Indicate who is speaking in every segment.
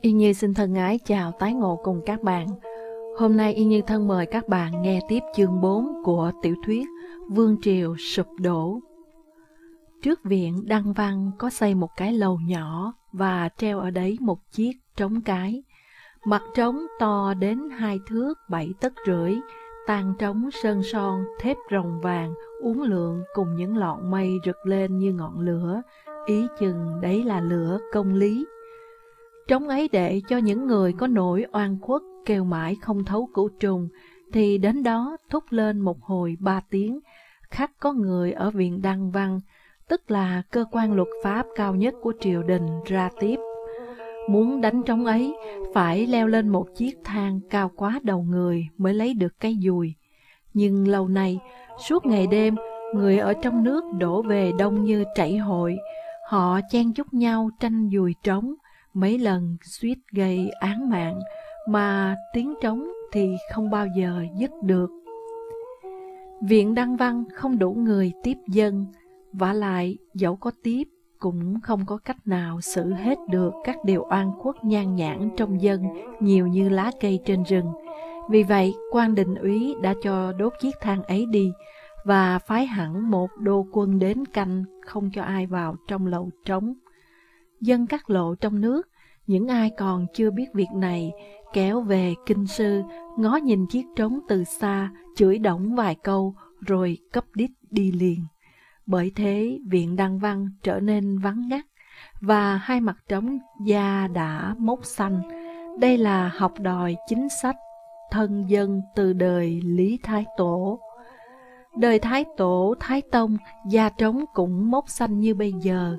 Speaker 1: Y Như xin thân ái chào tái ngộ cùng các bạn. Hôm nay Y Như thân mời các bạn nghe tiếp chương 4 của tiểu thuyết Vương Triều Sụp Đổ. Trước viện Đăng Văn có xây một cái lầu nhỏ và treo ở đấy một chiếc trống cái. Mặt trống to đến hai thước bảy tấc rưỡi, tàn trống sơn son, thép rồng vàng, uốn lượn cùng những lọn mây rực lên như ngọn lửa, ý chừng đấy là lửa công lý. Trống ấy để cho những người có nỗi oan khuất kêu mãi không thấu cửu trùng, thì đến đó thúc lên một hồi ba tiếng, khắc có người ở viện Đăng Văn, tức là cơ quan luật pháp cao nhất của triều đình ra tiếp. Muốn đánh trống ấy, phải leo lên một chiếc thang cao quá đầu người mới lấy được cái dùi. Nhưng lâu nay, suốt ngày đêm, người ở trong nước đổ về đông như chảy hội, họ chen chúc nhau tranh dùi trống, mấy lần suýt gây án mạng, mà tiếng trống thì không bao giờ dứt được. Viện Đăng Văn không đủ người tiếp dân, vả lại dẫu có tiếp cũng không có cách nào xử hết được các điều oan khuất nhan nhản trong dân nhiều như lá cây trên rừng. Vì vậy, quan đình úy đã cho đốt chiếc thang ấy đi và phái hẳn một đô quân đến canh không cho ai vào trong lầu trống. Dân các lộ trong nước, những ai còn chưa biết việc này, kéo về kinh sư, ngó nhìn chiếc trống từ xa, chửi động vài câu, rồi cấp đít đi liền. Bởi thế, viện đăng văn trở nên vắng ngắt, và hai mặt trống da đã mốc xanh. Đây là học đòi chính sách thân dân từ đời Lý Thái Tổ. Đời Thái Tổ, Thái Tông, da trống cũng mốc xanh như bây giờ.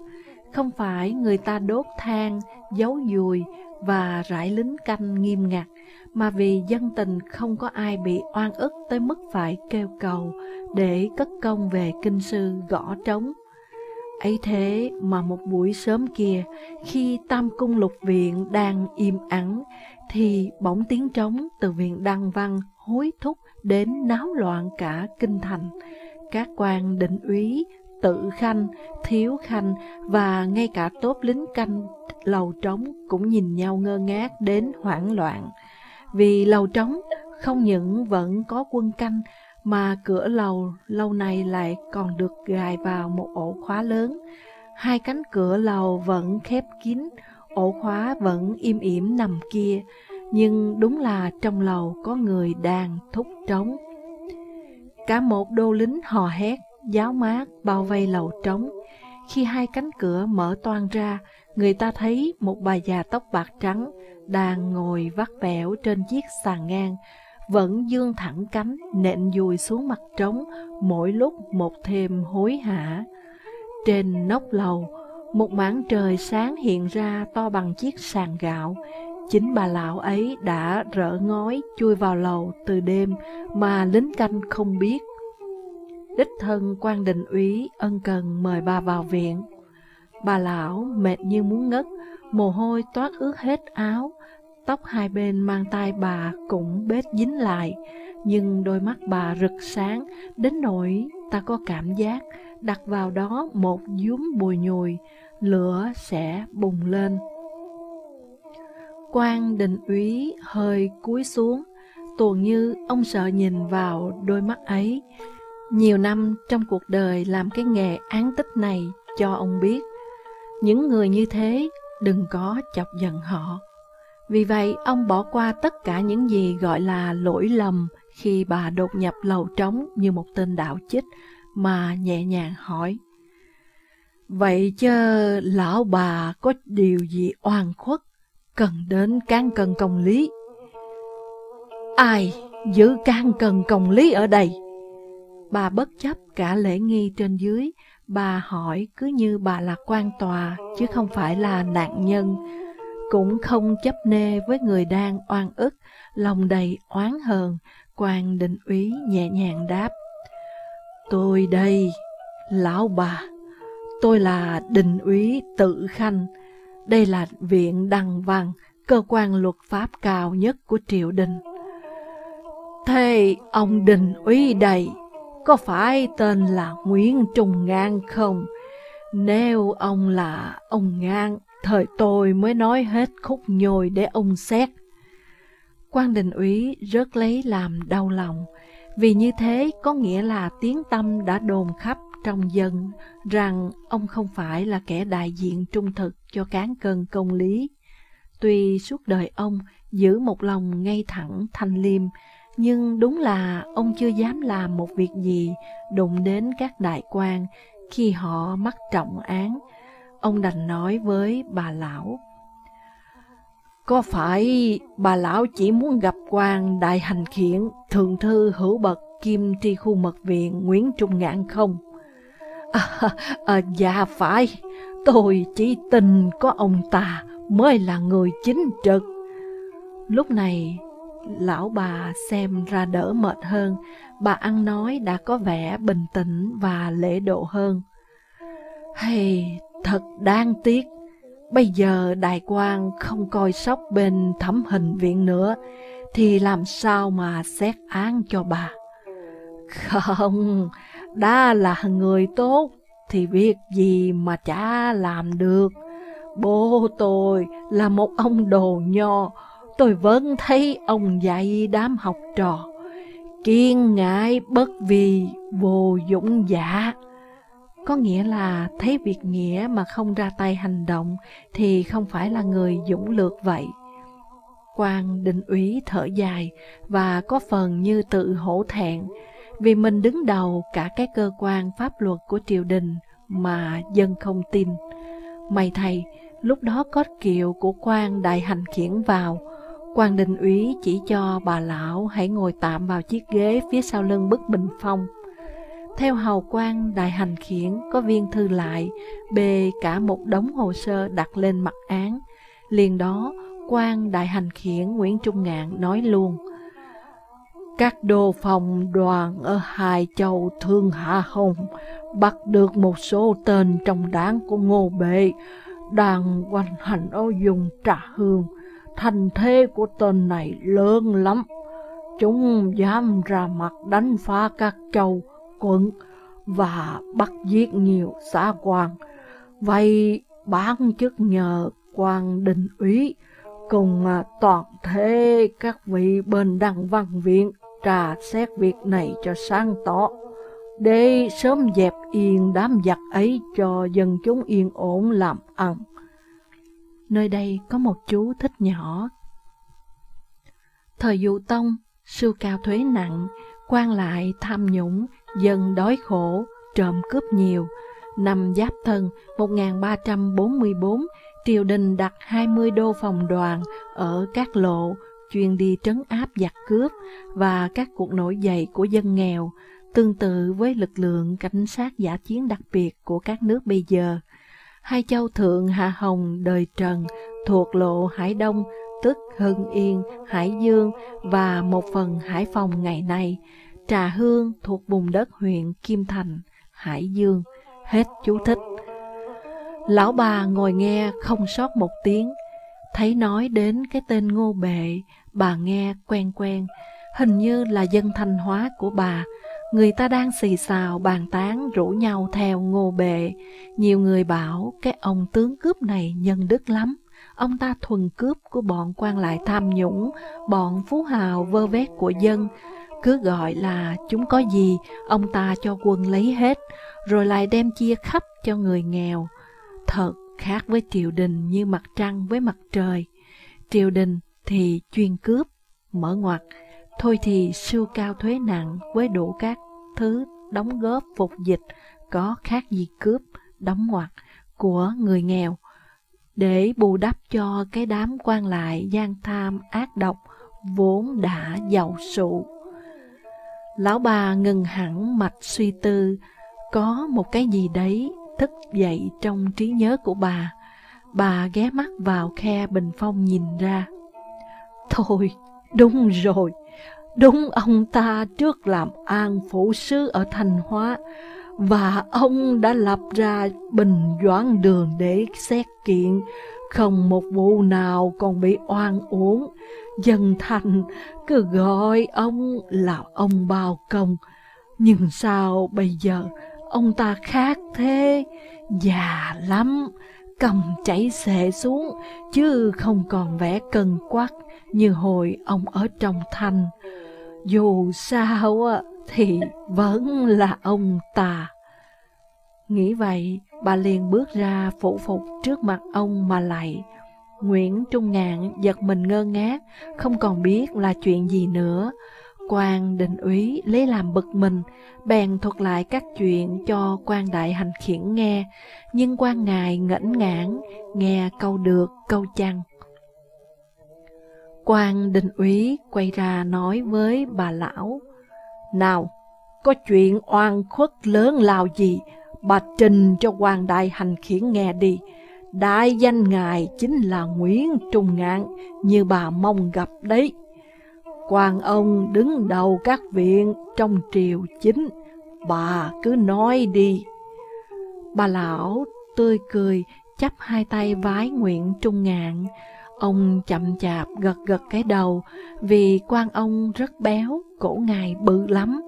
Speaker 1: Không phải người ta đốt than, giấu dùi và rải lính canh nghiêm ngặt, mà vì dân tình không có ai bị oan ức tới mức phải kêu cầu để cất công về kinh sư gõ trống. ấy thế mà một buổi sớm kia, khi Tam Cung Lục Viện đang im ắng, thì bỗng tiếng trống từ viện Đăng Văn hối thúc đến náo loạn cả kinh thành. Các quan định úy, tự khanh, thiếu khanh và ngay cả tốt lính canh lầu trống cũng nhìn nhau ngơ ngác đến hoảng loạn. Vì lầu trống không những vẫn có quân canh mà cửa lầu lâu nay lại còn được gài vào một ổ khóa lớn. Hai cánh cửa lầu vẫn khép kín, ổ khóa vẫn im ỉm nằm kia, nhưng đúng là trong lầu có người đang thúc trống. Cả một đô lính hò hét, giáo mát bao vây lầu trống. Khi hai cánh cửa mở toan ra, người ta thấy một bà già tóc bạc trắng đang ngồi vắt vẻo trên chiếc sàn ngang, vẫn dương thẳng cánh nện dùi xuống mặt trống, mỗi lúc một thêm hối hả. Trên nóc lầu, một mảng trời sáng hiện ra to bằng chiếc sàn gạo. Chính bà lão ấy đã rỡ ngói chui vào lầu từ đêm mà lính canh không biết. Đích thân quan đình úy ân cần mời bà vào viện. Bà lão mệt như muốn ngất, mồ hôi toát ướt hết áo, tóc hai bên mang tay bà cũng bết dính lại, nhưng đôi mắt bà rực sáng đến nỗi ta có cảm giác đặt vào đó một dúm bùi nhùi, lửa sẽ bùng lên. Quan đình úy hơi cúi xuống, tuồn như ông sợ nhìn vào đôi mắt ấy. Nhiều năm trong cuộc đời làm cái nghề án tích này cho ông biết, những người như thế đừng có chọc giận họ. Vì vậy, ông bỏ qua tất cả những gì gọi là lỗi lầm khi bà đột nhập lầu trống như một tên đạo chích mà nhẹ nhàng hỏi. Vậy chứ lão bà có điều gì oan khuất, cần đến can cần công lý? Ai giữ can cần công lý ở đây? Bà bất chấp cả lễ nghi trên dưới, bà hỏi cứ như bà là quan tòa chứ không phải là nạn nhân. Cũng không chấp nê với người đang oan ức, lòng đầy oán hờn, quan định úy nhẹ nhàng đáp. Tôi đây, lão bà, tôi là đình úy tự khanh, đây là viện đăng văn, cơ quan luật pháp cao nhất của triều đình. Thế ông đình úy đây, có phải tên là Nguyễn Trung Ngang không? Nếu ông là ông Ngang thời tôi mới nói hết khúc nhồi để ông xét. quan đình úy rớt lấy làm đau lòng, vì như thế có nghĩa là tiếng tâm đã đồn khắp trong dân rằng ông không phải là kẻ đại diện trung thực cho cán cân công lý. Tuy suốt đời ông giữ một lòng ngay thẳng thanh liêm, nhưng đúng là ông chưa dám làm một việc gì đụng đến các đại quan khi họ mắc trọng án. Ông đành nói với bà lão. Có phải bà lão chỉ muốn gặp quan đại hành khiển thượng thư hữu bậc kim tri khu mật viện Nguyễn Trung Ngạn không? À, à, dạ phải, tôi chỉ tin có ông ta mới là người chính trực. Lúc này, lão bà xem ra đỡ mệt hơn, bà ăn nói đã có vẻ bình tĩnh và lễ độ hơn. Hay, thật đáng tiếc, bây giờ đại quan không coi sóc bên thẩm hình viện nữa, thì làm sao mà xét án cho bà? Không, đã là người tốt, thì việc gì mà chả làm được. Bố tôi là một ông đồ nho, tôi vẫn thấy ông dạy đám học trò. Kiên ngại bất vì vô dũng giả. Có nghĩa là thấy việc nghĩa mà không ra tay hành động thì không phải là người dũng lược vậy. quan định úy thở dài và có phần như tự hổ thẹn vì mình đứng đầu cả cái cơ quan pháp luật của triều đình mà dân không tin. May thầy, lúc đó có kiệu của quan đại hành khiển vào, quan đình úy chỉ cho bà lão hãy ngồi tạm vào chiếc ghế phía sau lưng bức bình phong. Theo hầu quan đại hành khiển có viên thư lại, bề cả một đống hồ sơ đặt lên mặt án. Liền đó, quan đại hành khiển Nguyễn Trung Ngạn nói luôn, các đô phòng đoàn ở hai châu Thương Hạ Hồng bắt được một số tên trong đảng của Ngô Bệ đang quanh hành ở vùng Trà Hương. Thành thế của tên này lớn lắm. Chúng dám ra mặt đánh phá các châu, quận và bắt giết nhiều xã quan. Vậy bán chức nhờ quan đình úy cùng à, toàn thể các vị bên đăng văn viện trà xét việc này cho sáng tỏ, để sớm dẹp yên đám giặc ấy cho dân chúng yên ổn làm ăn. Nơi đây có một chú thích nhỏ. Thời dụ tông, sư cao thuế nặng, quan lại tham nhũng, dân đói khổ, trộm cướp nhiều. Năm Giáp Thân 1344, triều đình đặt 20 đô phòng đoàn ở các lộ chuyên đi trấn áp giặc cướp và các cuộc nổi dậy của dân nghèo, tương tự với lực lượng cảnh sát giả chiến đặc biệt của các nước bây giờ. Hai châu Thượng Hạ Hồng đời Trần thuộc lộ Hải Đông, tức Hưng Yên, Hải Dương và một phần Hải Phòng ngày nay, Trà Hương thuộc vùng đất huyện Kim Thành, Hải Dương. Hết chú thích. Lão bà ngồi nghe không sót một tiếng, thấy nói đến cái tên ngô bệ, bà nghe quen quen, hình như là dân thanh hóa của bà. Người ta đang xì xào bàn tán rủ nhau theo ngô bệ. Nhiều người bảo cái ông tướng cướp này nhân đức lắm. Ông ta thuần cướp của bọn quan lại tham nhũng, bọn phú hào vơ vét của dân. Cứ gọi là chúng có gì, ông ta cho quân lấy hết, rồi lại đem chia khắp cho người nghèo. Thật khác với triều đình như mặt trăng với mặt trời. Triều đình thì chuyên cướp, mở ngoặt, thôi thì siêu cao thuế nặng với đủ các thứ đóng góp phục dịch có khác gì cướp, đóng ngoặt của người nghèo, để bù đắp cho cái đám quan lại gian tham ác độc vốn đã giàu sụ. Lão bà ngừng hẳn mạch suy tư, có một cái gì đấy thức dậy trong trí nhớ của bà. Bà ghé mắt vào khe bình phong nhìn ra. Thôi, đúng rồi, đúng ông ta trước làm an phủ sứ ở Thanh Hóa, và ông đã lập ra bình doãn đường để xét kiện, không một vụ nào còn bị oan uổng. Dân thành cứ gọi ông là ông bao công. Nhưng sao bây giờ ông ta khác thế, già lắm, cầm chảy xệ xuống, chứ không còn vẻ cân quắc như hồi ông ở trong thành. Dù sao thì vẫn là ông ta. Nghĩ vậy, bà liền bước ra phụ phục trước mặt ông mà lạy. Nguyễn Trung Ngạn giật mình ngơ ngác, không còn biết là chuyện gì nữa. quan định úy lấy làm bực mình, bèn thuật lại các chuyện cho quan đại hành khiển nghe, nhưng quan ngài ngẩn ngãn, nghe câu được, câu chăng quan đình úy quay ra nói với bà lão, Nào, có chuyện oan khuất lớn lao gì, bà trình cho quan đại hành khiển nghe đi. Đại danh ngài chính là Nguyễn Trung Ngạn, như bà mong gặp đấy. quan ông đứng đầu các viện trong triều chính, bà cứ nói đi. Bà lão tươi cười, chắp hai tay vái Nguyễn Trung Ngạn. Ông chậm chạp gật gật cái đầu, vì quan ông rất béo, cổ ngài bự lắm.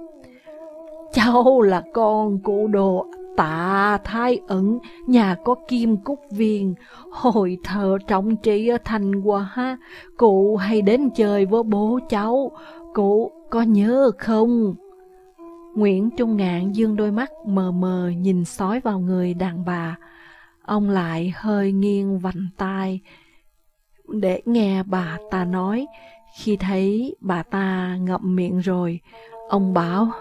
Speaker 1: Cháu là con cụ đồ tạ thái ẩn, nhà có kim cúc viên, hồi thờ trọng trị ở thành quá, cụ hay đến chơi với bố cháu, cụ có nhớ không? Nguyễn Trung Ngạn dương đôi mắt mờ mờ nhìn sói vào người đàn bà. Ông lại hơi nghiêng vành tai để nghe bà ta nói. Khi thấy bà ta ngậm miệng rồi, ông bảo,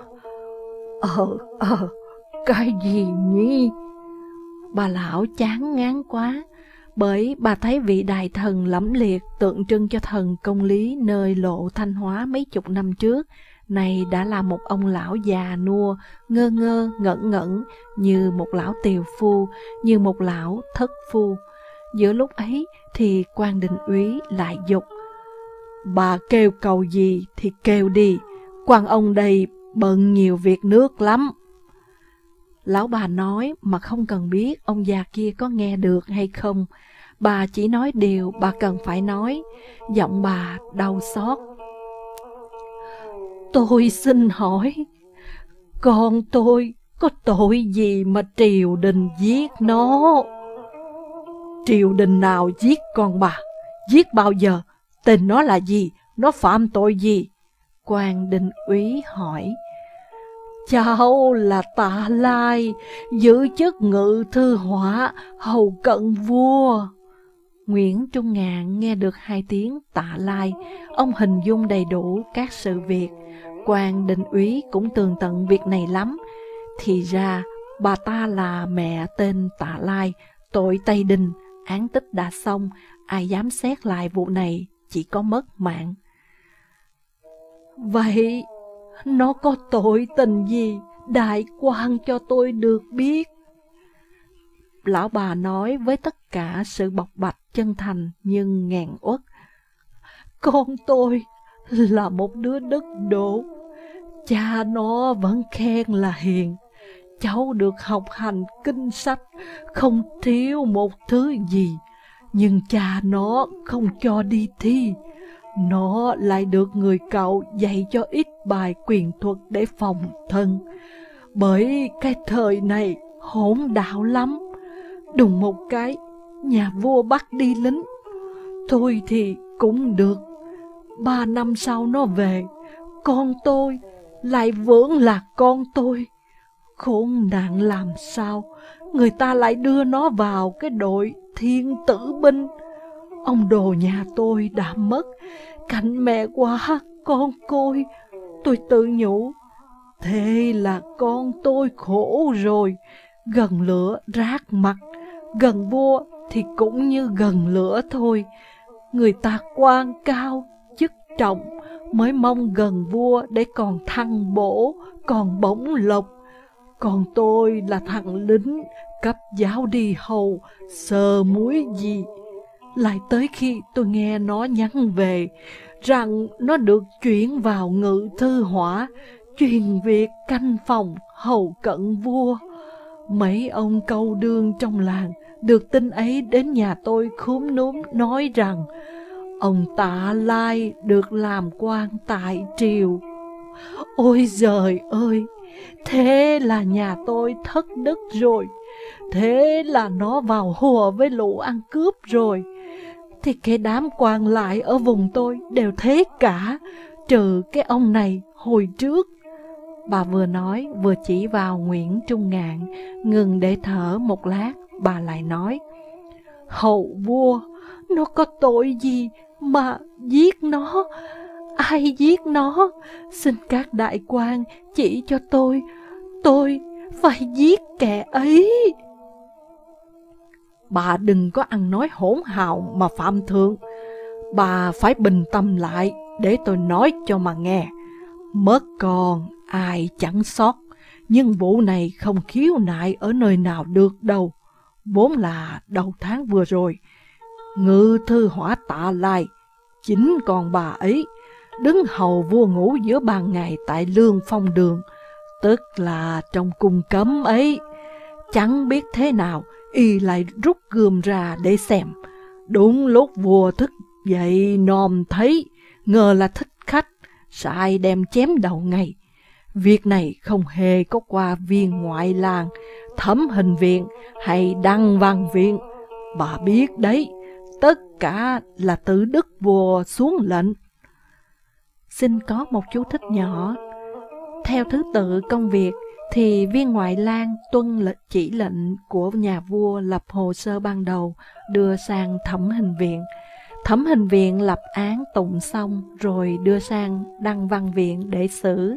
Speaker 1: Ờ, ờ, cái gì nhỉ? Bà lão chán ngán quá, bởi bà thấy vị đại thần lẫm liệt tượng trưng cho thần công lý nơi lộ thanh hóa mấy chục năm trước, này đã là một ông lão già nua, ngơ ngơ, ngẩn ngẩn, như một lão tiều phu, như một lão thất phu. Giữa lúc ấy thì quan đình úy lại dục. Bà kêu cầu gì thì kêu đi, quan ông đây bận nhiều việc nước lắm. Lão bà nói mà không cần biết ông già kia có nghe được hay không. Bà chỉ nói điều bà cần phải nói. Giọng bà đau xót. Tôi xin hỏi, con tôi có tội gì mà triều đình giết nó? Triều đình nào giết con bà? Giết bao giờ? Tên nó là gì? Nó phạm tội gì? quan đình úy hỏi. Cháu là tạ lai, giữ chức ngự thư hỏa, hầu cận vua. Nguyễn Trung Ngạn nghe được hai tiếng tạ lai, ông hình dung đầy đủ các sự việc. quan đình úy cũng tường tận việc này lắm. Thì ra, bà ta là mẹ tên tạ lai, tội Tây Đình, án tích đã xong, ai dám xét lại vụ này, chỉ có mất mạng. Vậy nó có tội tình gì đại quan cho tôi được biết? Lão bà nói với tất cả sự bộc bạch chân thành nhưng ngàn uất. Con tôi là một đứa đất đổ. Cha nó vẫn khen là hiền. Cháu được học hành kinh sách, không thiếu một thứ gì. Nhưng cha nó không cho đi thi. Nó lại được người cậu dạy cho ít bài quyền thuật để phòng thân. Bởi cái thời này hỗn đạo lắm. Đùng một cái, nhà vua bắt đi lính. Thôi thì cũng được. Ba năm sau nó về, con tôi lại vẫn là con tôi. Khốn nạn làm sao, người ta lại đưa nó vào cái đội thiên tử binh. Ông đồ nhà tôi đã mất, cạnh mẹ quá, con côi. Tôi tự nhủ, thế là con tôi khổ rồi. Gần lửa rác mặt, gần vua thì cũng như gần lửa thôi. Người ta quan cao, chức trọng, mới mong gần vua để còn thăng bổ, còn bổng lộc. Còn tôi là thằng lính, cấp giáo đi hầu, sờ muối gì lại tới khi tôi nghe nó nhắn về rằng nó được chuyển vào ngự thư hỏa, truyền việc canh phòng hầu cận vua. Mấy ông câu đương trong làng được tin ấy đến nhà tôi khúm núm nói rằng ông tạ lai được làm quan tại triều. Ôi giời ơi, thế là nhà tôi thất đức rồi.
Speaker 2: thế là nó vào hùa với lũ ăn cướp rồi. Thì cái đám quan lại ở vùng tôi đều thế cả, trừ cái ông này hồi trước.
Speaker 1: Bà vừa nói vừa chỉ vào Nguyễn Trung Ngạn, ngừng để thở một lát, bà lại nói.
Speaker 2: Hậu vua, nó có tội gì mà giết nó? Ai giết nó? Xin các đại quan chỉ cho tôi, tôi phải giết kẻ ấy.
Speaker 3: Bà đừng có ăn nói hỗn hào mà phạm thượng. Bà phải bình tâm lại để tôi nói cho mà nghe. Mất con, ai chẳng sót, nhưng vụ này không khiếu nại ở nơi nào được đâu. Vốn là đầu tháng vừa rồi, ngự thư hỏa tạ lại, chính còn bà ấy, đứng hầu vua ngủ giữa ban ngày tại lương phong đường, tức là trong cung cấm ấy. Chẳng biết thế nào, y lại rút gươm ra để xem. Đúng lúc vua thức dậy nòm thấy, ngờ là thích khách, sai đem chém đầu ngay. Việc này không hề có qua viên ngoại làng, thẩm hình viện hay đăng văn viện. Bà biết đấy, tất cả là từ đức vua xuống lệnh.
Speaker 1: Xin có một chú thích nhỏ. Theo thứ tự công việc, thì viên ngoại lang tuân lệnh chỉ lệnh của nhà vua lập hồ sơ ban đầu đưa sang thẩm hình viện. Thẩm hình viện lập án tụng xong rồi đưa sang đăng văn viện để xử.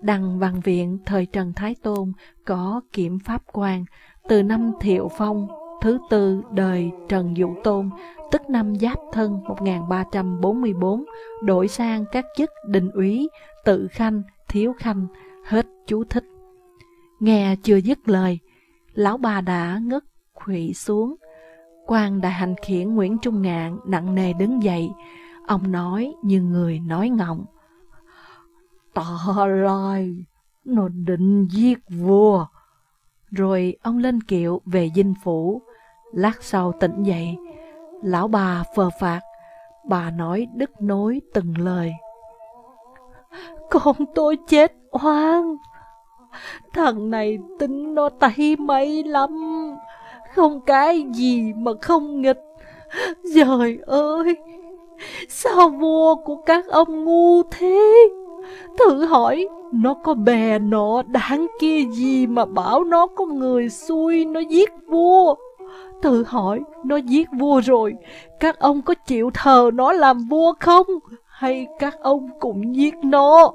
Speaker 1: Đăng văn viện thời Trần Thái Tôn có kiểm pháp quan từ năm Thiệu Phong thứ tư đời Trần Dụ Tôn, tức năm Giáp Thân 1344, đổi sang các chức đình úy, tự khanh, thiếu khanh, hết chú thích. Nghe chưa dứt lời, lão bà đã ngất khủy xuống. quan đại hành khiển Nguyễn Trung Ngạn nặng nề đứng dậy, ông nói như người nói ngọng.
Speaker 2: Ta lai, nó định giết vua.
Speaker 1: Rồi ông lên kiệu về dinh phủ, lát sau tỉnh dậy, lão bà phờ phạt, bà nói đứt nối từng lời.
Speaker 2: Con tôi chết oan. Thằng này tính nó tay mấy lắm. Không cái gì mà không nghịch. Trời ơi Sao vua của các ông ngu thế? Thử hỏi Nó có bè nọ đáng kia gì mà bảo nó có người xui nó giết vua? Tự hỏi Nó giết vua rồi Các ông có chịu thờ nó làm vua không Hay các ông cũng giết nó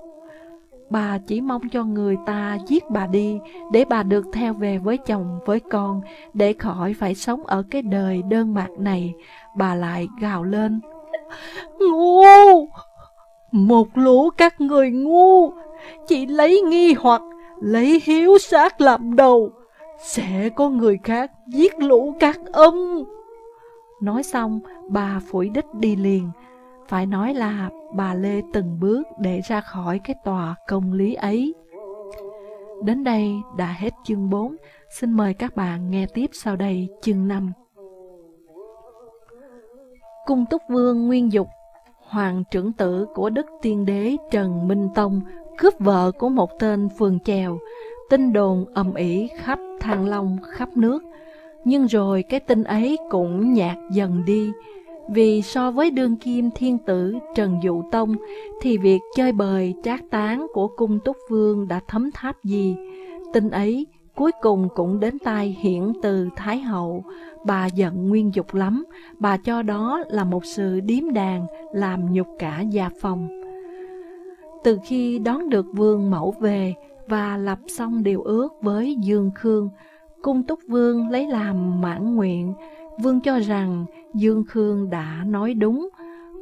Speaker 1: Bà chỉ mong cho người ta giết bà đi để bà được theo về với chồng, với con, để khỏi phải sống ở cái đời đơn bạc này. Bà lại gào lên.
Speaker 2: Ngu! Một lũ các người ngu! Chỉ lấy nghi hoặc, lấy hiếu sát làm đầu. Sẽ có người khác giết lũ các ông.
Speaker 1: Nói xong, bà phủi đích đi liền. Phải nói là bà Lê từng bước để ra khỏi cái tòa công lý ấy. Đến đây đã hết chương 4, xin mời các bạn nghe tiếp sau đây chương 5. Cung túc vương Nguyên Dục, hoàng trưởng tử của đức tiên đế Trần Minh Tông, cướp vợ của một tên phường chèo, tin đồn ầm ĩ khắp Thăng Long, khắp nước. Nhưng rồi cái tin ấy cũng nhạt dần đi, vì so với đương kim thiên tử Trần Dụ Tông thì việc chơi bời trác tán của cung túc vương đã thấm tháp gì. Tin ấy cuối cùng cũng đến tai hiển từ Thái Hậu. Bà giận nguyên dục lắm, bà cho đó là một sự điếm đàn làm nhục cả gia phòng. Từ khi đón được vương mẫu về và lập xong điều ước với Dương Khương, cung túc vương lấy làm mãn nguyện, vương cho rằng Dương Khương đã nói đúng,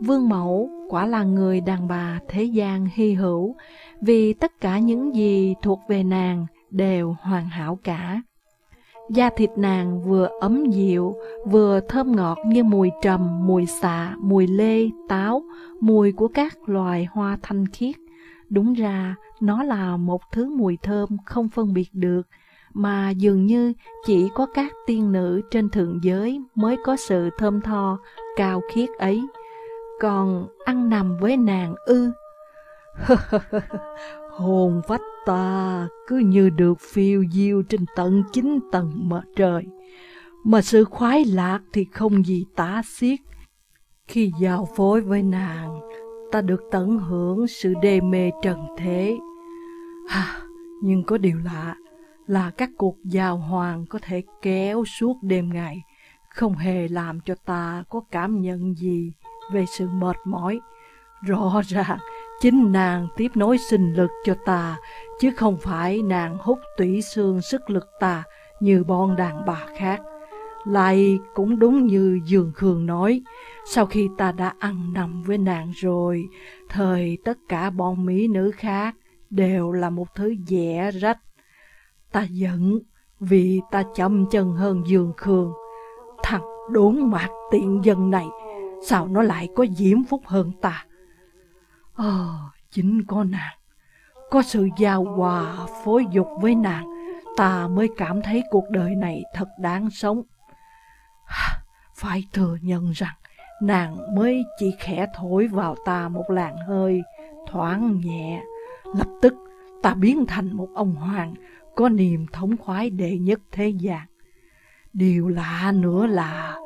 Speaker 1: Vương Mẫu quả là người đàn bà thế gian hy hữu, vì tất cả những gì thuộc về nàng đều hoàn hảo cả. Da thịt nàng vừa ấm dịu, vừa thơm ngọt như mùi trầm, mùi xạ, mùi lê, táo, mùi của các loài hoa thanh khiết. Đúng ra, nó là một thứ mùi thơm không phân biệt được, mà dường như chỉ có các tiên nữ trên thượng giới mới có sự thơm tho, cao khiết ấy. Còn ăn nằm với nàng ư.
Speaker 3: Hồn vách ta cứ như được phiêu diêu trên tận chín tầng mặt trời. Mà sự khoái lạc thì không gì tả xiết. Khi giao phối với nàng, ta được tận hưởng sự đề mê trần thế. À, nhưng có điều lạ là các cuộc giao hoàng có thể kéo suốt đêm ngày, không hề làm cho ta có cảm nhận gì về sự mệt mỏi. Rõ ràng, chính nàng tiếp nối sinh lực cho ta, chứ không phải nàng hút tủy xương sức lực ta như bọn đàn bà khác. Lại cũng đúng như Dương Khương nói, sau khi ta đã ăn nằm với nàng rồi, thời tất cả bọn mỹ nữ khác đều là một thứ dẻ rách. Ta giận vì ta chậm chân hơn Dương Khương. Thằng đốn mạc tiện dân này, sao nó lại có diễm phúc hơn ta? Ờ, chính có nàng, có sự giao hòa phối dục với nàng, ta mới cảm thấy cuộc đời này thật đáng sống. Phải thừa nhận rằng, nàng mới chỉ khẽ thổi vào ta một làn hơi, thoáng nhẹ. Lập tức, ta biến thành một ông hoàng, có niềm thống khoái đệ nhất thế gian. Điều lạ nữa là,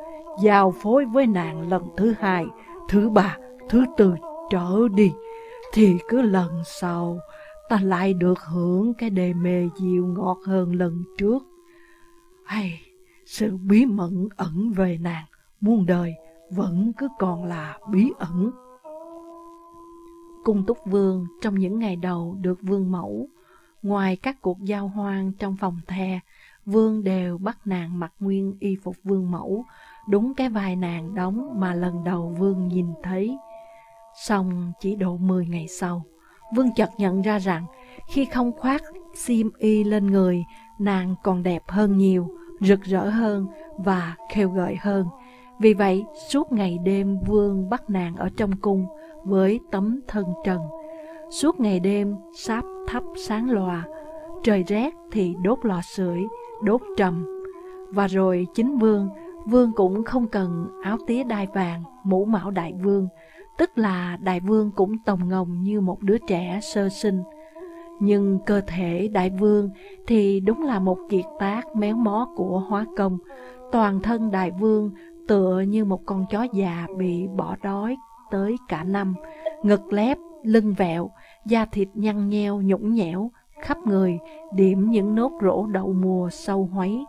Speaker 3: giao phối với nàng lần thứ hai, thứ ba, thứ tư trở đi, thì cứ lần sau ta lại được hưởng cái đề mê dịu ngọt hơn lần trước. Hay, sự bí mẫn ẩn về nàng, muôn đời vẫn cứ còn là bí ẩn.
Speaker 1: Cung Túc Vương trong những ngày đầu được vương mẫu, ngoài các cuộc giao hoang trong phòng the, vương đều bắt nàng mặc nguyên y phục vương mẫu, đúng cái vai nàng đóng mà lần đầu vương nhìn thấy. Xong chỉ độ 10 ngày sau, vương chợt nhận ra rằng khi không khoác xiêm y lên người, nàng còn đẹp hơn nhiều, rực rỡ hơn và khêu gợi hơn. Vì vậy, suốt ngày đêm vương bắt nàng ở trong cung với tấm thân trần. Suốt ngày đêm sáp thắp sáng lòa, trời rét thì đốt lò sưởi, đốt trầm. Và rồi chính vương, vương cũng không cần áo tía đai vàng, mũ mão đại vương, tức là đại vương cũng tồng ngồng như một đứa trẻ sơ sinh. Nhưng cơ thể đại vương thì đúng là một kiệt tác méo mó của hóa công. Toàn thân đại vương tựa như một con chó già bị bỏ đói tới cả năm, ngực lép, lưng vẹo, da thịt nhăn nheo, nhũng nhẽo, khắp người điểm những nốt rỗ đậu mùa sâu hoấy.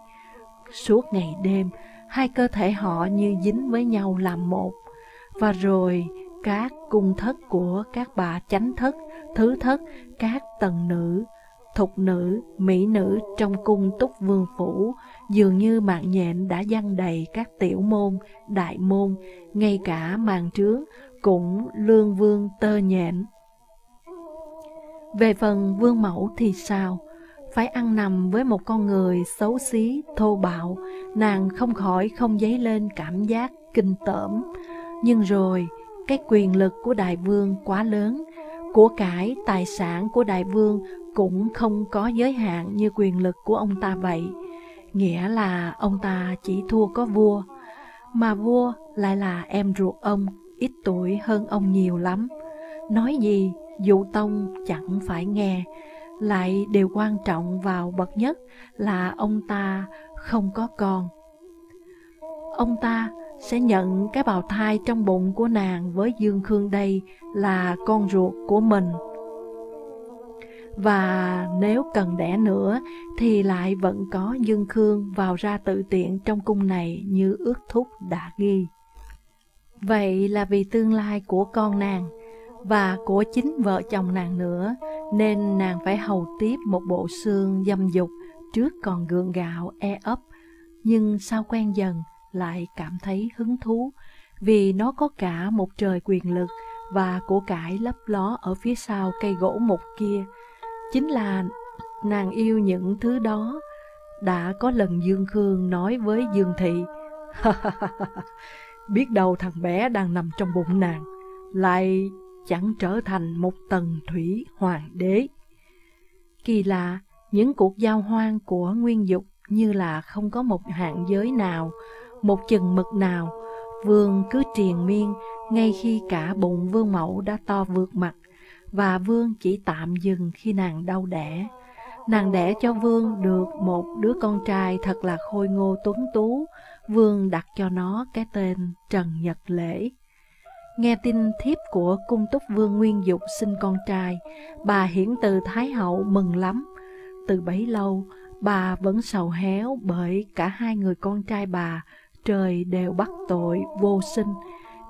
Speaker 1: Suốt ngày đêm, hai cơ thể họ như dính với nhau làm một. Và rồi, các cung thất của các bà chánh thất, thứ thất, các tần nữ, thục nữ, mỹ nữ trong cung túc vương phủ, dường như mạng nhện đã dăng đầy các tiểu môn, đại môn, ngay cả màn trướng cũng lương vương tơ nhện. Về phần vương mẫu thì sao? Phải ăn nằm với một con người xấu xí, thô bạo, nàng không khỏi không dấy lên cảm giác kinh tởm. Nhưng rồi, cái quyền lực của đại vương quá lớn, của cải tài sản của đại vương cũng không có giới hạn như quyền lực của ông ta vậy. Nghĩa là ông ta chỉ thua có vua, mà vua lại là em ruột ông, ít tuổi hơn ông nhiều lắm. Nói gì, dụ tông chẳng phải nghe, lại điều quan trọng vào bậc nhất là ông ta không có con. Ông ta sẽ nhận cái bào thai trong bụng của nàng với Dương Khương đây là con ruột của mình. Và nếu cần đẻ nữa thì lại vẫn có Dương Khương vào ra tự tiện trong cung này như ước thúc đã ghi. Vậy là vì tương lai của con nàng và của chính vợ chồng nàng nữa, nên nàng phải hầu tiếp một bộ xương dâm dục trước còn gượng gạo e ấp nhưng sau quen dần lại cảm thấy hứng thú, vì nó có cả một trời quyền lực và của cải lấp ló ở phía sau cây gỗ mục kia. Chính là nàng yêu những thứ đó. Đã có lần Dương Khương nói với Dương Thị, biết đâu thằng bé đang nằm trong bụng nàng, lại chẳng trở thành một tầng thủy hoàng đế. Kỳ lạ, những cuộc giao hoang của nguyên dục như là không có một hạn giới nào, một chừng mực nào, vương cứ triền miên ngay khi cả bụng vương mẫu đã to vượt mặt, và vương chỉ tạm dừng khi nàng đau đẻ. Nàng đẻ cho vương được một đứa con trai thật là khôi ngô tuấn tú, vương đặt cho nó cái tên Trần Nhật Lễ. Nghe tin thiếp của cung túc vương Nguyên Dục sinh con trai, bà hiển từ Thái Hậu mừng lắm. Từ bấy lâu, bà vẫn sầu héo bởi cả hai người con trai bà, trời đều bắt tội vô sinh.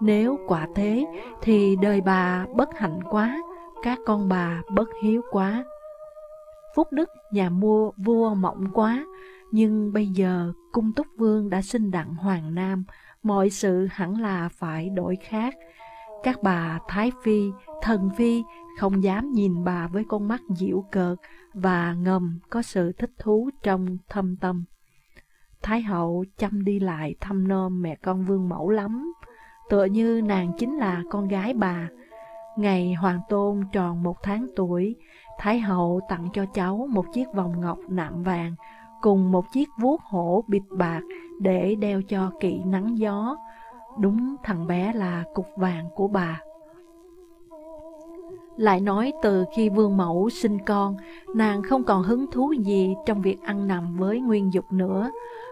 Speaker 1: Nếu quả thế, thì đời bà bất hạnh quá, các con bà bất hiếu quá. Phúc đức nhà mua vua mộng quá, nhưng bây giờ cung túc vương đã sinh đặng hoàng nam, mọi sự hẳn là phải đổi khác. Các bà Thái Phi, Thần Phi không dám nhìn bà với con mắt dịu cợt và ngầm có sự thích thú trong thâm tâm. Thái hậu chăm đi lại thăm nom mẹ con vương mẫu lắm, tựa như nàng chính là con gái bà. Ngày hoàng tôn tròn một tháng tuổi, Thái hậu tặng cho cháu một chiếc vòng ngọc nạm vàng cùng một chiếc vuốt hổ bịt bạc để đeo cho kỵ nắng gió. Đúng thằng bé là cục vàng của bà. Lại nói từ khi vương mẫu sinh con, nàng không còn hứng thú gì trong việc ăn nằm với nguyên dục nữa.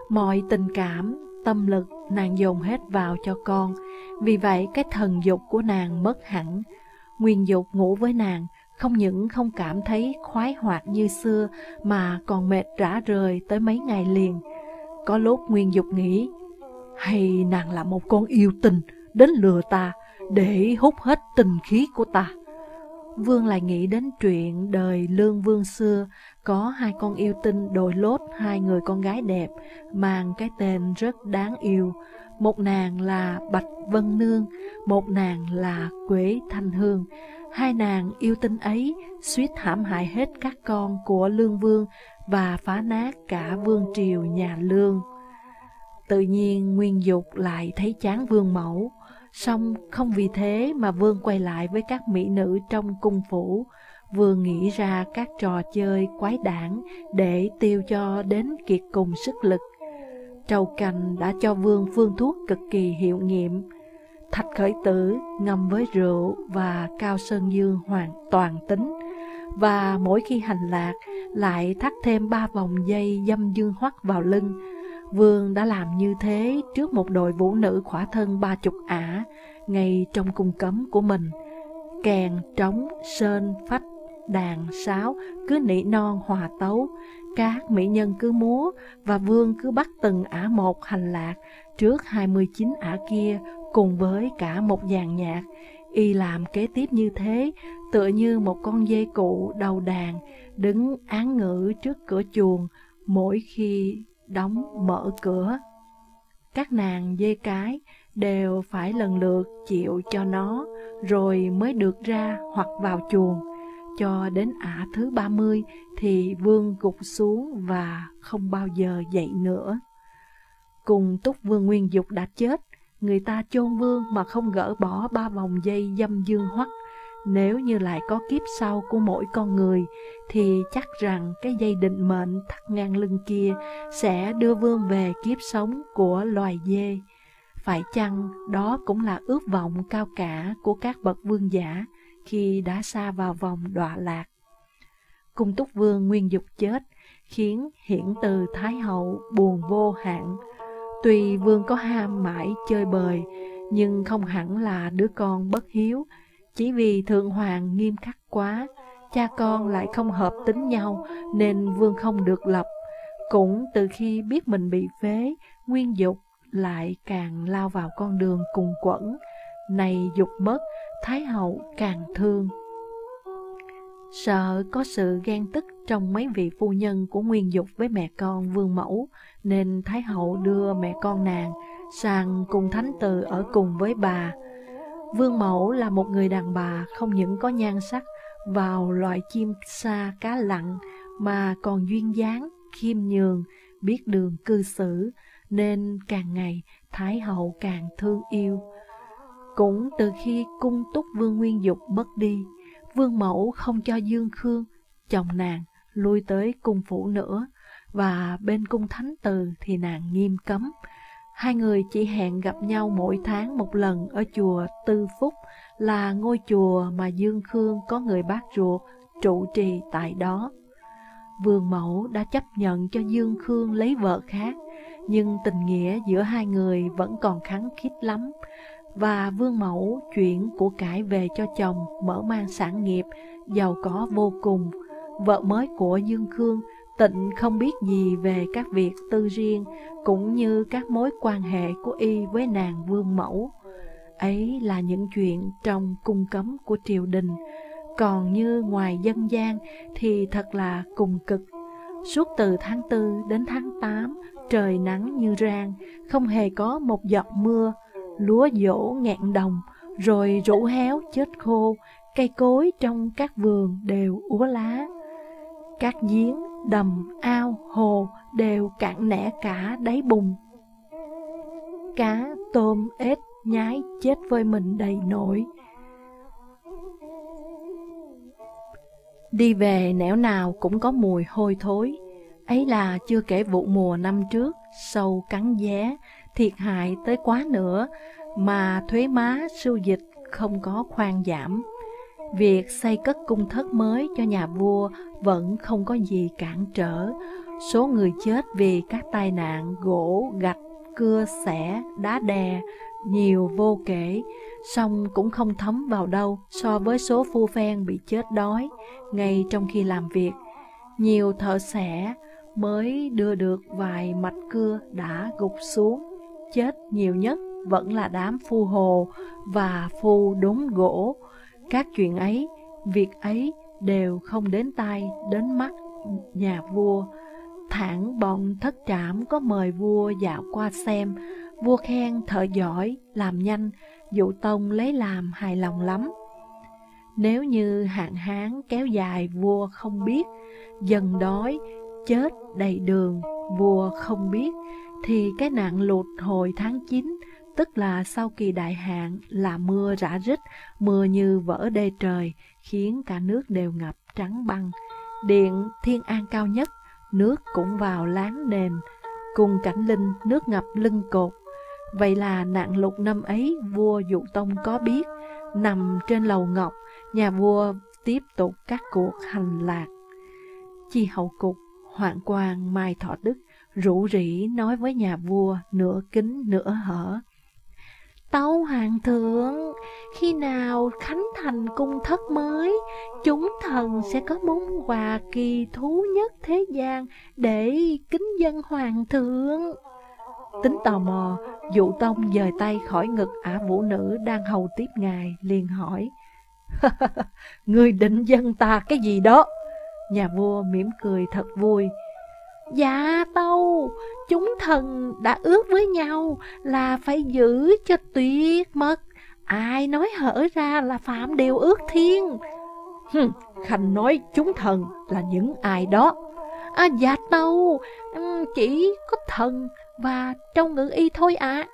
Speaker 1: Mọi tình cảm, tâm lực nàng dồn hết vào cho con, vì vậy cái thần dục của nàng mất hẳn. Nguyên dục ngủ với nàng, không những không cảm thấy khoái hoạt như xưa mà còn mệt rã rời tới mấy ngày liền. Có lúc Nguyên Dục nghĩ, hay nàng là một con yêu tình đến lừa ta để hút hết tình khí của ta. Vương lại nghĩ đến chuyện đời lương vương xưa có hai con yêu tinh đội lốt hai người con gái đẹp mang cái tên rất đáng yêu. Một nàng là Bạch Vân Nương, một nàng là Quế Thanh Hương. Hai nàng yêu tinh ấy suýt hãm hại hết các con của Lương Vương và phá nát cả vương triều nhà Lương. Tự nhiên Nguyên Dục lại thấy chán vương mẫu, song không vì thế mà vương quay lại với các mỹ nữ trong cung phủ, vừa nghĩ ra các trò chơi quái đản để tiêu cho đến kiệt cùng sức lực. Trầu cành đã cho vương phương thuốc cực kỳ hiệu nghiệm, Thạch khởi tử ngâm với rượu và cao sơn dương hoàn toàn tính, và mỗi khi hành lạc lại thắt thêm ba vòng dây dâm dương hoắt vào lưng. Vương đã làm như thế trước một đội vũ nữ khỏa thân ba chục ả, ngay trong cung cấm của mình. Kèn, trống, sơn, phách, đàn, sáo cứ nỉ non hòa tấu, các mỹ nhân cứ múa và vương cứ bắt từng ả một hành lạc trước 29 ả kia cùng với cả một dàn nhạc. Y làm kế tiếp như thế, tựa như một con dê cụ đầu đàn, đứng án ngữ trước cửa chuồng mỗi khi đóng mở cửa. Các nàng dê cái đều phải lần lượt chịu cho nó, rồi mới được ra hoặc vào chuồng. Cho đến ả thứ 30 thì vương gục xuống và không bao giờ dậy nữa. Cùng túc vương nguyên dục đã chết, người ta chôn vương mà không gỡ bỏ ba vòng dây dâm dương hoắc. Nếu như lại có kiếp sau của mỗi con người, thì chắc rằng cái dây định mệnh thắt ngang lưng kia sẽ đưa vương về kiếp sống của loài dê. Phải chăng đó cũng là ước vọng cao cả của các bậc vương giả khi đã xa vào vòng đọa lạc? Cung túc vương nguyên dục chết, khiến hiển từ Thái Hậu buồn vô hạn, Tuy vương có ham mãi chơi bời, nhưng không hẳn là đứa con bất hiếu, chỉ vì thượng hoàng nghiêm khắc quá, cha con lại không hợp tính nhau nên vương không được lập. Cũng từ khi biết mình bị phế, nguyên dục lại càng lao vào con đường cùng quẩn. Này dục mất, Thái hậu càng thương. Sợ có sự ghen tức trong mấy vị phu nhân của Nguyên Dục với mẹ con Vương Mẫu, nên Thái Hậu đưa mẹ con nàng sang cùng Thánh Từ ở cùng với bà. Vương Mẫu là một người đàn bà không những có nhan sắc vào loại chim sa cá lặng mà còn duyên dáng, khiêm nhường, biết đường cư xử, nên càng ngày Thái Hậu càng thương yêu. Cũng từ khi cung túc Vương Nguyên Dục mất đi, Vương Mẫu không cho Dương Khương, chồng nàng, lui tới cung phủ nữa, và bên cung thánh từ thì nàng nghiêm cấm. Hai người chỉ hẹn gặp nhau mỗi tháng một lần ở chùa Tư Phúc là ngôi chùa mà Dương Khương có người bác ruột trụ trì tại đó. Vương Mẫu đã chấp nhận cho Dương Khương lấy vợ khác, nhưng tình nghĩa giữa hai người vẫn còn kháng khít lắm. Và Vương Mẫu chuyển của cải về cho chồng mở mang sản nghiệp, giàu có vô cùng. Vợ mới của Dương Khương tịnh không biết gì về các việc tư riêng, cũng như các mối quan hệ của y với nàng Vương Mẫu. Ấy là những chuyện trong cung cấm của triều đình, còn như ngoài dân gian thì thật là cùng cực. Suốt từ tháng 4 đến tháng 8, trời nắng như rang, không hề có một giọt mưa, lúa dỗ ngạn đồng, rồi rũ héo chết khô, cây cối trong các vườn đều úa lá. Các giếng, đầm, ao, hồ đều cạn nẻ cả đáy bùn. Cá, tôm, ếch, nhái chết với mình đầy nổi. Đi về nẻo nào cũng có mùi hôi thối. Ấy là chưa kể vụ mùa năm trước, sâu cắn giá, thiệt hại tới quá nữa, mà thuế má sưu dịch không có khoan giảm. Việc xây cất cung thất mới cho nhà vua vẫn không có gì cản trở. Số người chết vì các tai nạn gỗ, gạch, cưa, xẻ, đá đè nhiều vô kể, song cũng không thấm vào đâu so với số phu phen bị chết đói ngay trong khi làm việc. Nhiều thợ xẻ mới đưa được vài mạch cưa đã gục xuống, chết nhiều nhất vẫn là đám phu hồ và phu đốn gỗ. Các chuyện ấy, việc ấy đều không đến tay, đến mắt nhà vua. Thẳng bọn thất trảm có mời vua dạo qua xem, vua khen thợ giỏi, làm nhanh, dụ tông lấy làm hài lòng lắm. Nếu như hạn hán kéo dài vua không biết, dần đói, chết đầy đường, vua không biết, thì cái nạn lụt hồi tháng 9, tức là sau kỳ đại hạn là mưa rã rít, mưa như vỡ đê trời, khiến cả nước đều ngập trắng băng. Điện Thiên An cao nhất, nước cũng vào láng nền, cùng cảnh linh nước ngập lưng cột. Vậy là nạn lụt năm ấy vua Dụ Tông có biết, nằm trên lầu ngọc, nhà vua tiếp tục các cuộc hành lạc. Chi hậu cục, hoạn quan Mai Thọ Đức rủ rỉ nói với nhà vua nửa kính nửa hở. Tâu hoàng thượng, khi nào khánh thành cung thất mới, chúng thần sẽ có món quà kỳ thú nhất thế gian để kính dân hoàng thượng. Tính tò mò, dụ tông dời tay khỏi ngực ả vũ nữ đang hầu tiếp ngài, liền hỏi. Ngươi định dân ta cái gì đó? Nhà vua mỉm cười thật vui. Dạ tâu, chúng thần đã ước với nhau là phải giữ cho tuyệt mật. Ai nói hở ra là phạm điều ước thiên. Hừm, Khanh nói chúng thần là những ai đó. À, dạ tâu, chỉ có thần và trong ngữ y thôi ạ. À.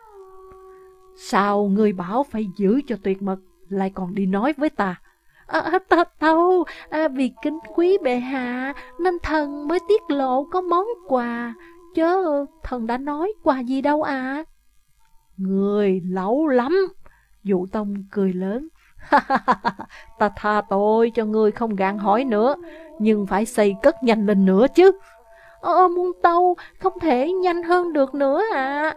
Speaker 1: Sao người bảo phải giữ cho tuyệt mật lại còn đi nói với ta? À, ta tâu, à, vì kính quý bệ hạ nên thần mới tiết lộ có món quà, chớ thần đã nói quà gì đâu à.
Speaker 3: Người lẩu lắm, dụ tông cười lớn. ta tha tôi cho ngươi không gạn hỏi nữa, nhưng phải xây cất nhanh lên nữa chứ.
Speaker 2: Ờ, muôn tâu, không thể nhanh hơn được nữa à.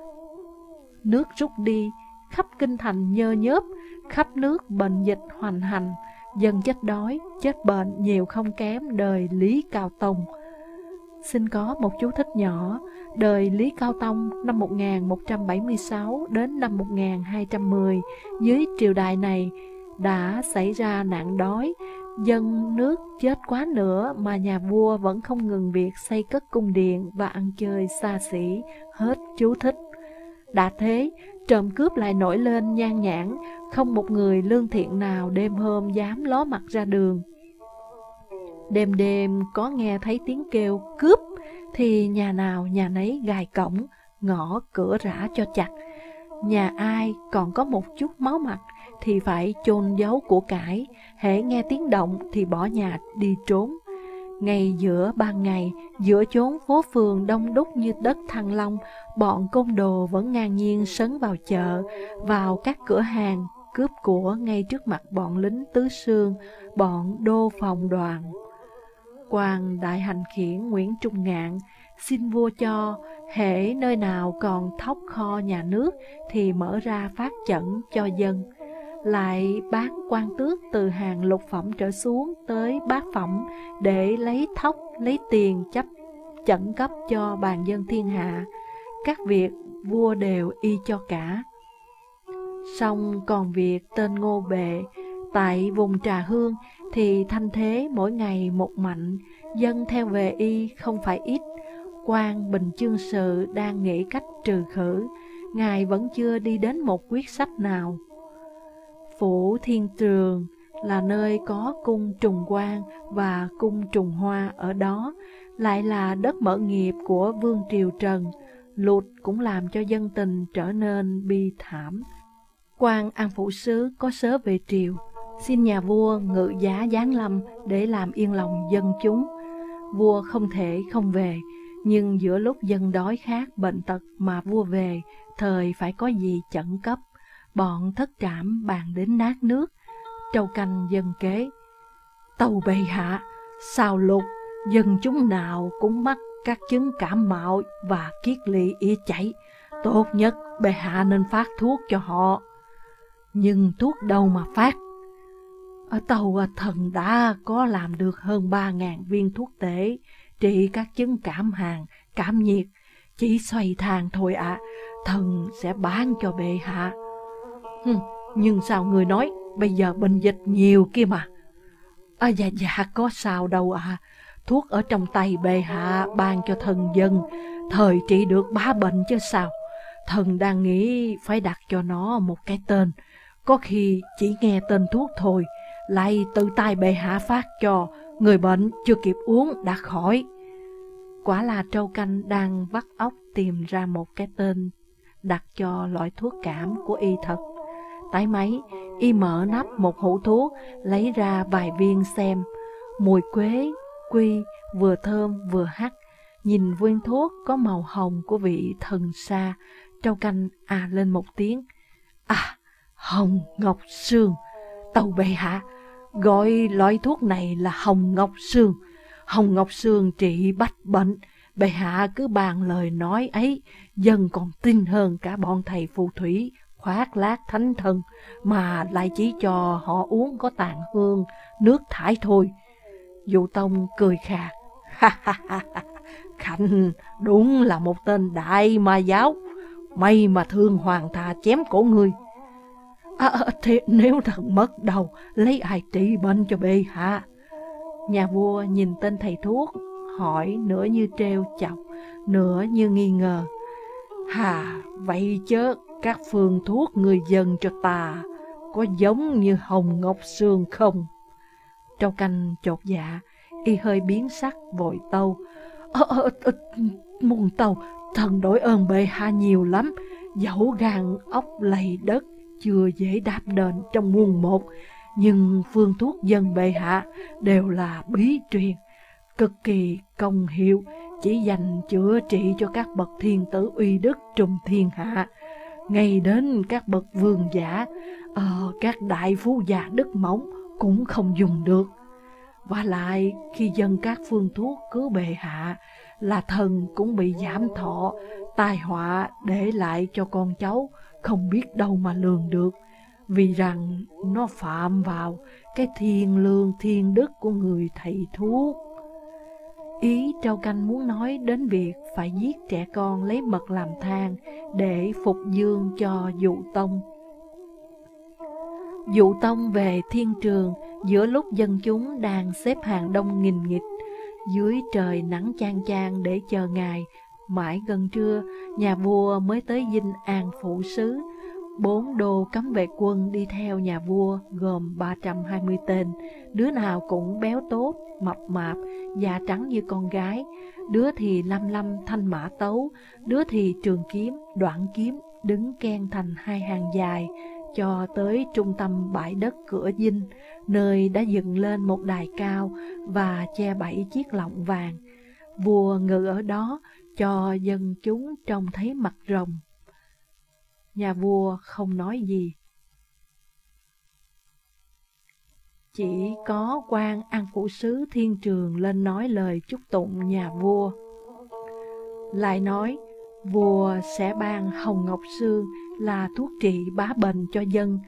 Speaker 1: Nước rút đi, khắp kinh thành nhơ nhớp, khắp nước bệnh dịch hoành hành, dân chết đói, chết bệnh nhiều không kém đời Lý Cao Tông. Xin có một chú thích nhỏ, đời Lý Cao Tông năm 1176 đến năm 1210 dưới triều đại này đã xảy ra nạn đói, dân nước chết quá nữa mà nhà vua vẫn không ngừng việc xây cất cung điện và ăn chơi xa xỉ, hết chú thích. Đã thế, trộm cướp lại nổi lên nhan nhãn, không một người lương thiện nào đêm hôm dám ló mặt ra đường. Đêm đêm có nghe thấy tiếng kêu cướp, thì nhà nào nhà nấy gài cổng, ngõ cửa rã cho chặt. Nhà ai còn có một chút máu mặt thì phải chôn giấu của cải, hễ nghe tiếng động thì bỏ nhà đi trốn. Ngay giữa ban ngày, giữa chốn phố phường đông đúc như đất thăng long, bọn côn đồ vẫn ngang nhiên sấn vào chợ, vào các cửa hàng, cướp của ngay trước mặt bọn lính tứ xương, bọn đô phòng đoàn. quan đại hành khiển Nguyễn Trung Ngạn xin vua cho, hễ nơi nào còn thóc kho nhà nước thì mở ra phát chẩn cho dân. Lại bán quan tước từ hàng lục phẩm trở xuống tới bát phẩm để lấy thóc, lấy tiền chấp chẩn cấp cho bàn dân thiên hạ. Các việc vua đều y cho cả. Xong còn việc tên Ngô Bệ, tại vùng Trà Hương thì thanh thế mỗi ngày một mạnh, dân theo về y không phải ít. quan Bình Chương Sự đang nghĩ cách trừ khử, Ngài vẫn chưa đi đến một quyết sách nào. Phủ Thiên Trường là nơi có cung trùng quan và cung trùng hoa ở đó, lại là đất mở nghiệp của Vương Triều Trần, lụt cũng làm cho dân tình trở nên bi thảm quan An Phủ Sứ có sớ về triều, xin nhà vua ngự giá giáng lâm để làm yên lòng dân chúng. Vua không thể không về, nhưng giữa lúc dân đói khát bệnh tật mà vua về, thời phải có gì chẩn cấp. Bọn thất trảm bàn đến nát nước, trâu canh dân kế. Tàu bầy hạ, sao lục, dân chúng nào cũng mắc các chứng cảm mạo và kiết lỵ y chảy. Tốt nhất bệ hạ nên phát thuốc cho họ nhưng thuốc đâu mà phát. Ở tàu thần đã có làm được hơn 3.000 viên thuốc tể trị các chứng cảm hàng, cảm nhiệt. Chỉ xoay thang thôi ạ, thần sẽ bán cho bệ hạ. Hừm, nhưng sao người nói bây giờ bệnh dịch nhiều kia mà. À dạ dạ có sao đâu ạ, thuốc ở trong tay bệ hạ ban cho thần dân, thời trị được ba bệnh chứ sao. Thần đang nghĩ phải đặt cho nó một cái tên, có khi chỉ nghe tên thuốc thôi, lại tự tay bệ hạ phát cho, người bệnh chưa kịp uống đã khỏi. Quả là trâu canh đang vắt óc tìm ra một cái tên đặt cho loại thuốc cảm của y thật. Tái máy, y mở nắp một hũ thuốc, lấy ra vài viên xem. Mùi quế, quy, vừa thơm vừa hắc. Nhìn viên thuốc có màu hồng của vị thần sa, trâu canh à lên một tiếng. À, Hồng Ngọc Sương. Tàu bệ hạ, gọi loại thuốc này là Hồng Ngọc Sương. Hồng Ngọc Sương trị bách bệnh. Bệ hạ cứ bàn lời nói ấy, dân còn tin hơn cả bọn thầy phù thủy, khoác lác thánh thần, mà lại chỉ cho họ uống có tàn hương, nước thải thôi. Dụ Tông cười khà, ha ha ha Khanh đúng là một tên đại ma giáo, may mà thương hoàng thà chém cổ người. À, à, thế nếu thật mất đầu, lấy ai trị bệnh cho bê hạ? Nhà vua nhìn tên thầy thuốc, hỏi nửa như treo chọc, nửa như nghi ngờ. Hà, vậy chớ các phương thuốc người dân cho ta có giống như hồng ngọc xương không? Trâu canh chột dạ, y hơi biến sắc vội tâu. Ờ, ờ, ờ, muôn tâu, thần đổi ơn bệ hạ nhiều lắm, dẫu gan ốc lầy đất chưa dễ đáp đền trong muôn một, nhưng phương thuốc dân bệ hạ đều là bí truyền, cực kỳ công hiệu, chỉ dành chữa trị cho các bậc thiên tử uy đức trùng thiên hạ, ngay đến các bậc vương giả, ờ, các đại phú già đức mỏng cũng không dùng được. Và lại, khi dân các phương thuốc cứ bệ hạ, là thần cũng bị giảm thọ, tai họa để lại cho con cháu, không biết đâu mà lường được, vì rằng nó phạm vào cái thiên lương thiên đức của người thầy thuốc. Ý Trao Canh muốn nói đến việc phải giết trẻ con lấy mật làm than để phục dương cho dụ tông. Dụ tông về thiên trường giữa lúc dân chúng đang xếp hàng đông nghìn nghịch, dưới trời nắng chang chang để chờ ngài Mãi gần trưa, nhà vua mới tới dinh an phụ sứ. Bốn đô cấm vệ quân đi theo nhà vua gồm 320 tên, đứa nào cũng béo tốt, mập mạp, da trắng như con gái, đứa thì lăm lăm thanh mã tấu, đứa thì trường kiếm, đoạn kiếm, đứng ken thành hai hàng dài, cho tới trung tâm bãi đất cửa dinh, nơi đã dựng lên một đài cao và che bảy chiếc lọng vàng. Vua ngự ở đó cho dân chúng trông thấy mặt rồng. Nhà vua không nói gì. Chỉ có quan ăn phủ sứ thiên trường lên nói lời chúc tụng nhà vua. Lại nói, vua sẽ ban hồng ngọc xương là thuốc trị bá bệnh cho dân,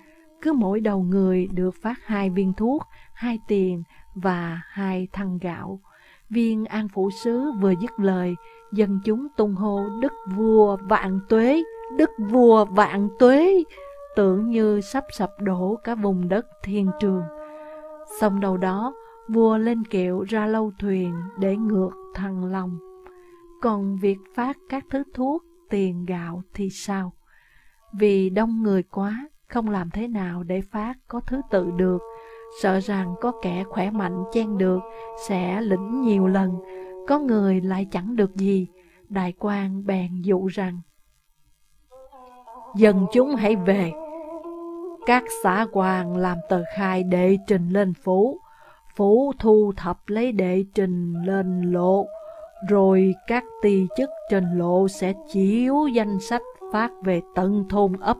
Speaker 1: cứ mỗi đầu người được phát hai viên thuốc, hai tiền và hai thăng gạo. Viên an phủ sứ vừa dứt lời, dân chúng tung hô đức vua vạn tuế, đức vua vạn tuế, tưởng như sắp sập đổ cả vùng đất thiên trường. Xong đầu đó, vua lên kiệu ra lâu thuyền để ngược thằng lòng. Còn việc phát các thứ thuốc, tiền gạo thì sao? Vì đông người quá, không làm thế nào để phát có thứ tự được, sợ rằng có kẻ khỏe mạnh chen được, sẽ lĩnh nhiều lần, có người lại chẳng được gì. Đại quan bèn dụ rằng, Dân chúng hãy về, các xã quan làm tờ khai đệ trình lên phủ, phủ thu thập lấy đệ trình lên lộ, rồi các ty chức trên lộ sẽ chiếu danh sách phát về tận thôn ấp.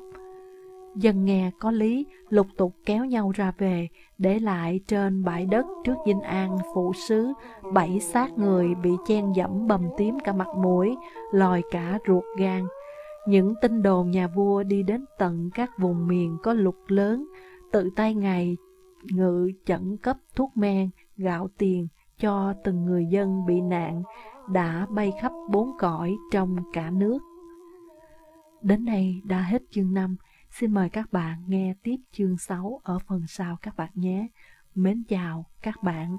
Speaker 1: Dân nghe có lý, lục tục kéo nhau ra về, để lại trên bãi đất trước dinh an phụ sứ, bảy xác người bị chen dẫm bầm tím cả mặt mũi, lòi cả ruột gan. Những tin đồn nhà vua đi đến tận các vùng miền có lục lớn, tự tay ngày ngự chẩn cấp thuốc men, gạo tiền cho từng người dân bị nạn đã bay khắp bốn cõi trong cả nước. Đến đây đã hết chương 5. Xin mời các bạn nghe tiếp chương 6 ở phần sau các bạn nhé. Mến chào các bạn.